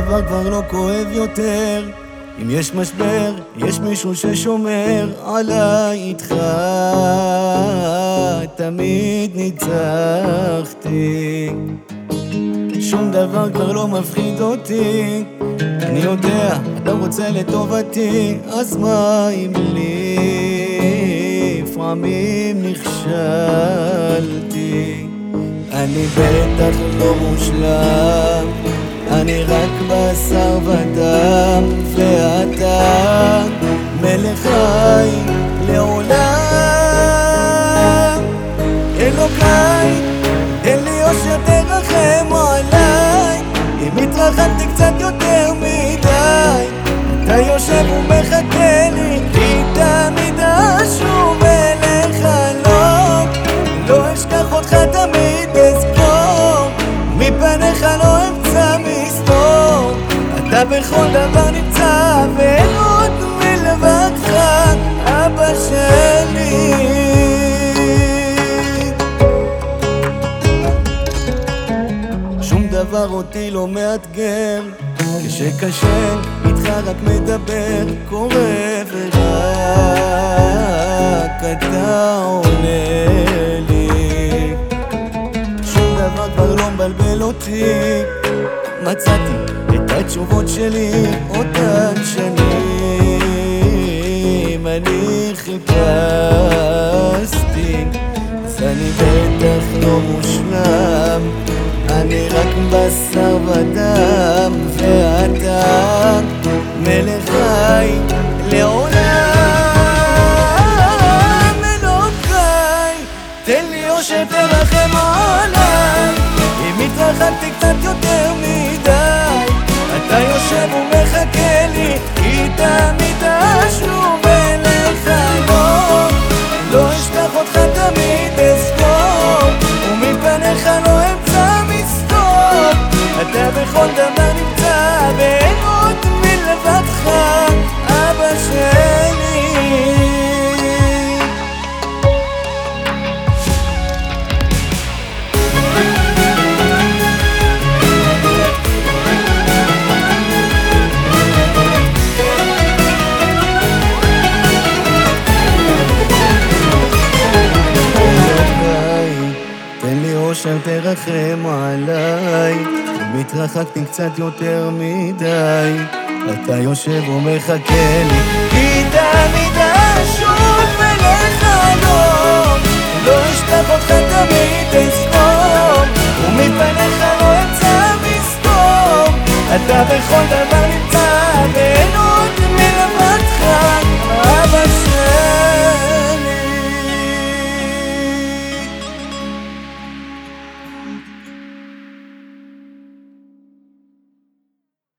דבר כבר לא כואב יותר. אם יש משבר, יש מישהו ששומר עליי איתך. תמיד ניצחתי. שום דבר כבר לא מפחיד אותי. אני יודע, אתה רוצה לטובתי אז מה אם לי? לפעמים נכשלתי. אני בטח לא מושלם אני רק בשר ודם ואתה מלך חי לעולם. אלוקיי, תן לי אושר תרחם עליי. אם התרחקתי קצת יותר מדי אתה יושב ומחכה לי. כי תמיד אשוב אליך לא לא אשכח אותך תמיד אזכור. מפניך לא אתה בכל דבר נמצא ואין עוד מלבדך אבא שלי. שום דבר אותי לא מאתגר כשקשה איתך רק מדבר קורא ורק אתה עונה לי. שום דבר כבר לא מבלבל אותי מצאתי את התשובות שלי אותן שנים. אני חיפשתי אז אני בטח לא מושלם. אני רק בשר ודם ואתה מלך חי לעולם. אלוקיי תן לי אושר תרחם עליי. אם התרחקתי קצת יותר אושר תרחם עליי. אם התרחקתי קצת יותר מדי. אתה יושב ומחכה לי. לא לא אתה בכל דבר